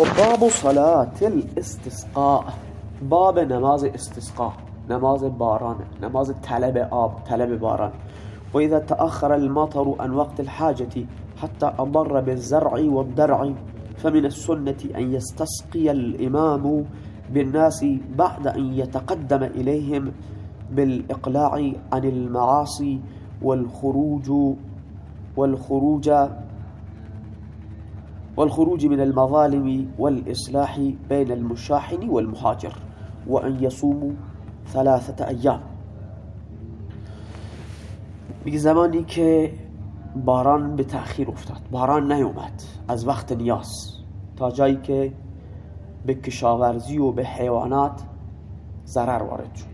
خب باب صلاة الاستسقاء. باب نماز استسقاء. نماز باران نماز طلب آب طلب باران. وإذا تأخر المطر عن وقت الحاجة حتى أضر بالزرع والدرع فمن السنة أن يستسقي الإمام بالناس بعد أن يتقدم إليهم بالإقلاع عن المعاصي والخروج والخروج والخروج من المظالم والإصلاح بين المشاحن والمهاجر وأن يصوموا ثلاثة أيام. میگه زمانی باران به تأخیر افتاد. باران نیومد. از وقت نیاز. تا جایی که به کشاورزی و به حیوانات ضرر وارد شد.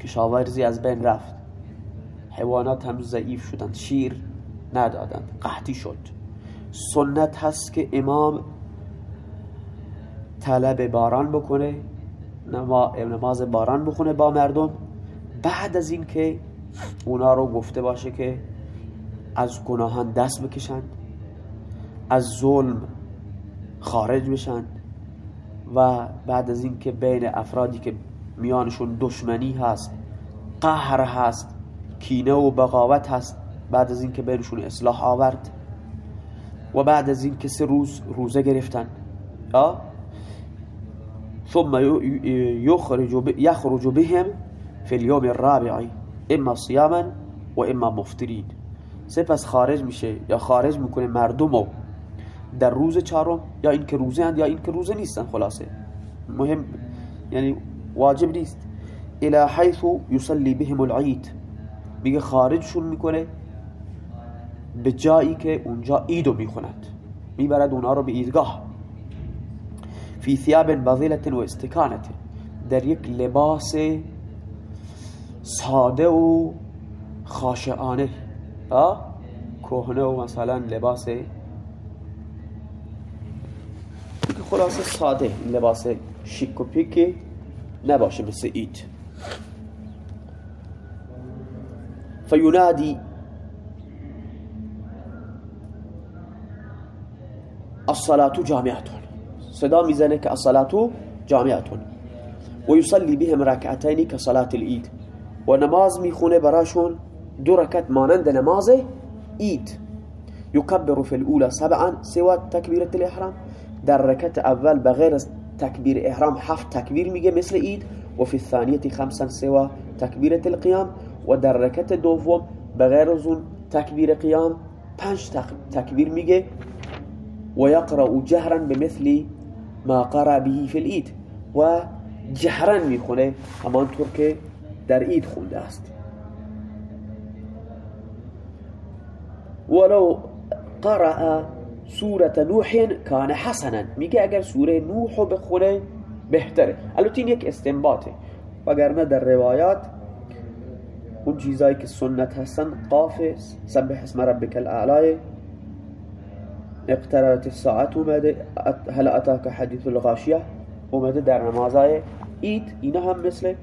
کشاورزی از بین رفت. حیوانات هم ضعیف شدند. شیر ندادند. قحطی شد. سنت هست که امام طلب باران بکنه نماز باران بخونه با مردم. بعد از این که اونا رو گفته باشه که از گناهان دست بکشند از ظلم خارج بشن و بعد از این که بین افرادی که میانشون دشمنی هست قهر هست کینه و بغاوت هست بعد از این که بینشون اصلاح آورد و بعد از این که سه روز روزه گرفتن. ثم يخرج يخرج بهم في اليوم الرابع اما صياما و اما مفترین سپس خارج میشه یا خارج می‌کنه مردمو در روز چهارم یا اینکه روزه اند یا اینکه روزه نیستن خلاصه. مهم یعنی واجب نیست. الى حيث يصلي بهم العيد میگه خارجشون می‌کنه به جایی که اونجا ایدو می‌خوند می‌برد اونها رو به ایدگاه فی ثیاب بذلت و استکانت در یک لباس ساده و خاشعانه. کهنه و مثلا لباس خلاصه ساده. لباس شیک و پیکی نباشه مثل اید فینادی الصلاة جامعة. صدا ميزانه كالصلاة جامعة. ويصلي بهم ركعتين كصلاة العيد. ونماز ميخونه براشون دو ركعت مانند نماز عيد. يكبر في الأولى سبعا سوى تكبيرة الإحرام. در ركعت أول بغير تكبير إحرام حفت تكبير ميجي مثل عيد. وفي الثانية خمسا سوى تكبيرة القيام. ودر ركعت دوم بغير زون تكبير قيام. پنج تكبير ميجي و یقرأ جهرا بمثل ما قرأ به فی الید و جهرا می‌خونه همانطور که در اید خونده است. ولو قرأ سورة نوح کان حسنا. میگه اگر سوره نوح بخونه بهتره. البته این یک استنباطه. وگرنه در روایات اون چیزایی که سنت هستن قاف سبح اسم ربک الاعلای اقتربت الساعت اومده هل اتاک حدیث الغاشیه؟ اومده در نمازای اید اینا هم مثل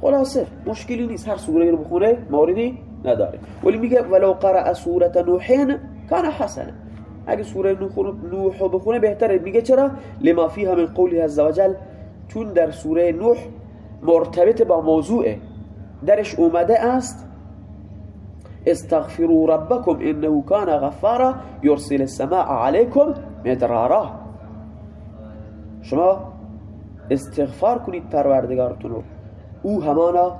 خلاصه مشکلی نیست هر سوره رو بخونه موردی نداره. ولی میگه ولو قرأ سورة نوحین کان حسنا اگه سوره نوح بخونه بهتره. میگه چرا؟ لما فیها من قوله عز وجل چون در سوره نوح مرتبط با موضوع درش اومده است استغفروا ربكم انه كان غفارا يرسل السماء عليكم مدرارا شما استغفار کنید پروردگارتون او همانا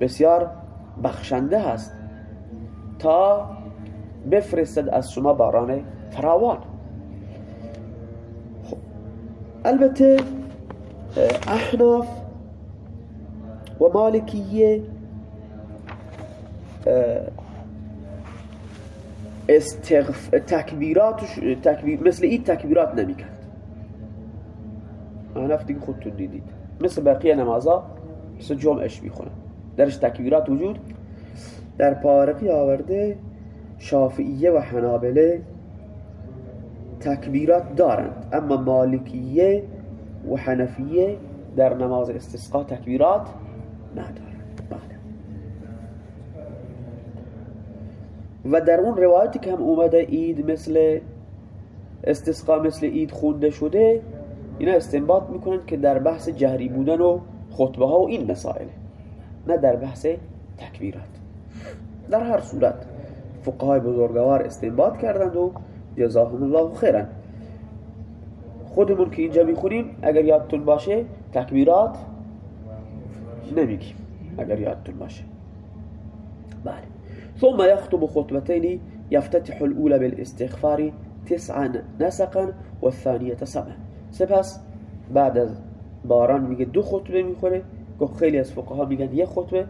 بسیار بخشنده هست تا بفرستد از شما باران فراوان خب. البته احناف و مالکیه استغف... تکبیرات تکبیر مثل این تکبیرات نمی‌کرد. احناف دیگه خودتون دیدید. مثل بقیه نمازا مثل جمعش می‌خونه. درش تکبیرات وجود؟ در پارقی آورده شافعیه و حنابله تکبیرات دارند. اما مالکیه و حنفیه در نماز استسقا تکبیرات ندارند بله و در اون روایتی که هم اومده اید مثل استسقا مثل اید خونده شده اینا استنباط می‌کنن که در بحث جهری بودن و خطبه ها و این مسائل نه در بحث تکبیرات. در هر صورت فقهای بزرگوار استنباط کردند و جزاهم الله خیرا خودمون که اینجا می‌خونیم اگر یادتون باشه تکبیرات نمیگیم. اگر یادتون باشه. بله ثم يخطب خطبتين يفتتح الأولى بالاستغفار تسعا نسقا والثانية سبعا سپس بعد از باران میگه دو خطبه می‌خوره که خیلی از فقها میگن یک خطبه.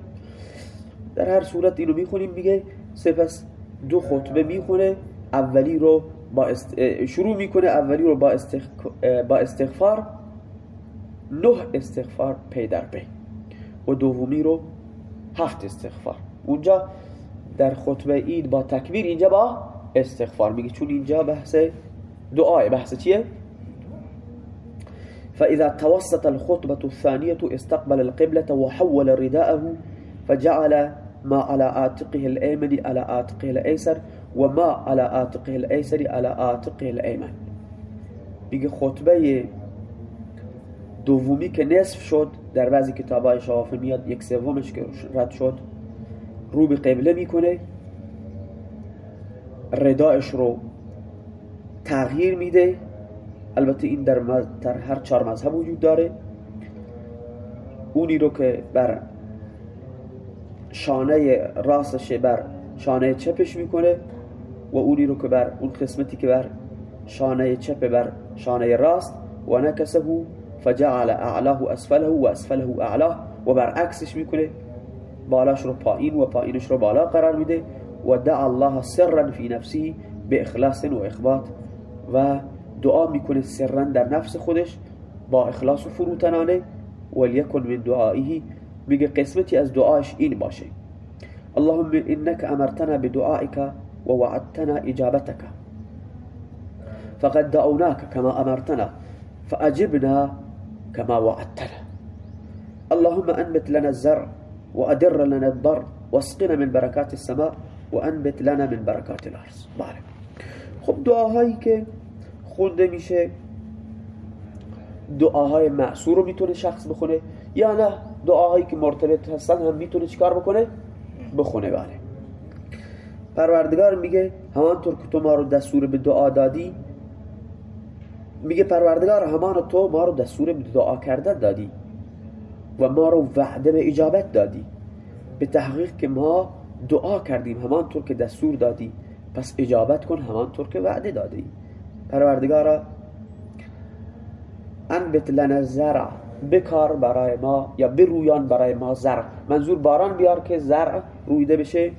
در هر صورت اینو می‌خونیم میگه سپس دو خطبه می‌خونه اولی رو با شروع می‌کنه اولی رو با, با استغفار نه استغفار پی در پی و دومی رو هفت استغفار. اونجا در خطبه اید با تکبیر اینجا با استغفار. میگه چون اینجا بحث دعای. بحث چیه؟ فإذا توسط الخطبة الثانية استقبل القبلة وحول رداءه فجعل ما على عاتقه الأيمن على عاتقه الأيسر وما على عاتقه الأيسر على عاتقه الأيمن. میگه خطبه دومی که نصف شد در بعضی کتابای شافعی میاد یک سومش که شد. رو به قبله می‌کنه. ردایش رو تغییر میده. البته این در, در هر چهار مذهب وجود داره. اونی رو که بر شانه راستش بر شانه چپش می‌کنه و اونی رو که بر اون قسمتی که بر شانه چپ بر شانه راست و نکسه فجعل اعلاه اسفله و اسفله اعلاه و برعکسش می‌کنه. بالاش رو پایین و پایینش رو بالا قرار میده و دعا الله سرا فی نفسی به اخلاص و اخبات و دعا میکنه سرا در نفس خودش با اخلاص و فروتنانه. ولیکن من دعائه. میگه قسمتی از دعاش این باشه. اللهم انك امرتنا بدعائك ووعدتنا اجابتك فقد دعوناك كما امرتنا فاجبنا كما وعدتنا. اللهم انبت لنا الزرع وأدر لنا الضر واسقنا من بركات السماء وأنبت لنا من بركات الأرض. بله. خب دعاهایی که خونده میشه دعاهای معصور رو می‌تونه شخص بخونه یا نه دعاهایی که مرتبط هستن هم می‌تونه چیکار بکنه؟ بخونه بله. پروردگار میگه همانطور که تو ما رو دستور به دعا دادی میگه پروردگار همان تو ما رو دستور به دعا کرده دادی. و ما رو وعده به اجابت دادی. به تحقیق که ما دعا کردیم همانطور که دستور دادی. پس اجابت کن همانطور که وعده دادی. پروردگارا انبت لنا زرع بکار برای ما یا برویان برای ما زرع. منظور باران بیار که زرع رویده بشه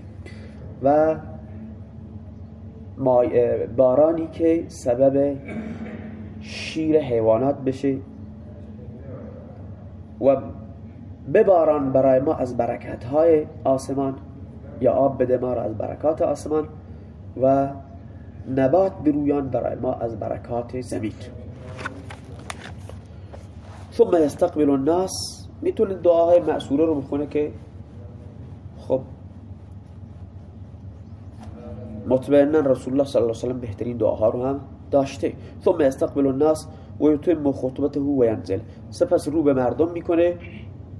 و بارانی که سبب شیر حیوانات بشه. و بباران برای ما از برکت های آسمان یا آب بده ما را از برکات آسمان و نبات برویان برای ما از برکات زمین. ثم يستقبل الناس. می‌تونه دعاهای معصوره رو بخونه که خب مطمئنا رسول الله صلی الله علیه وسلم بهترین دعاها رو هم داشته. ثم يستقبل الناس و یتم خطبته و ینزل. سپس رو به مردم می‌کنه.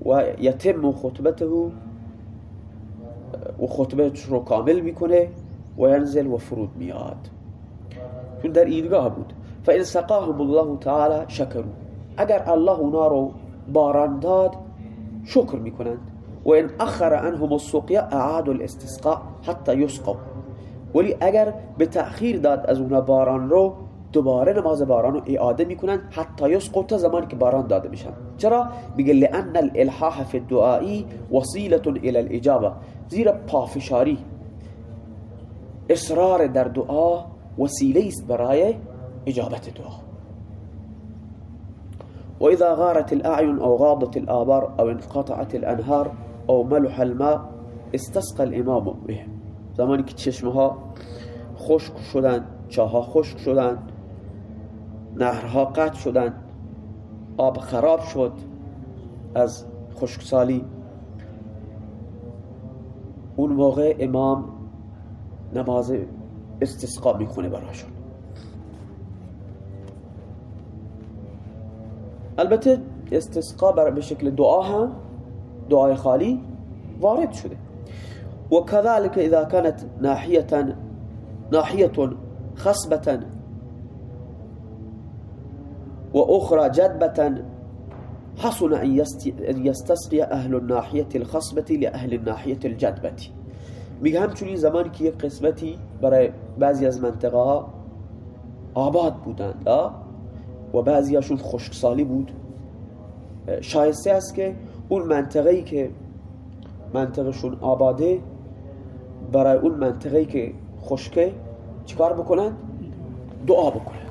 و یتم خطبته و خطبتش رو کامل میکنه و ینزل و فرود میاد. چون در ایدگاه بود. فإن سقاهم الله تعالی شکرو اگر الله اونا رو باران داد شکر میکنند. و ان اخر عنهم السقیا اعاد الإستسقاء حتى يسقوا. ولی اگر به تأخیر داد از اونا باران رو دوباره نماز باران رو اعاده می‌کنن حتی یسقط زمانی که باران داده میشن. چرا؟ میگه لان الالحاح فی الدعائی وسیله الى الاجابه زیرا پافشاری اصرار در دعا وسیله است برای اجابت دعا. وإذا غارت الأعين أو غاضت الآبار أو انقطعت الأنهار أو ملح الماء استسقى الإمام به زمانی که چشمها خشک شدن چاها خشک شدن نهرها قطع شدن. آب خراب شد از خشکسالی. اون موقع امام نماز استسقا می‌خونه براشون. البته استسقا به شکل دعا هم دعای خالی وارد شده. وكذلك إذا كانت ناحية ناحية خصبة وأخرى جدبة حسن أن يستسقي أهل الناحية الخصبة لأهل الناحية الجدبة میگه همچنین زمانی که یک قسمتی برای بعضی از منطقه ها آباد بودند و بعضی هاشون خشکسالی بود. شایسته است که اون منطقه ای که منطقهشون آباده برای اون منطقه ای که خشکه چیکار بکنن؟ دعا بکنن.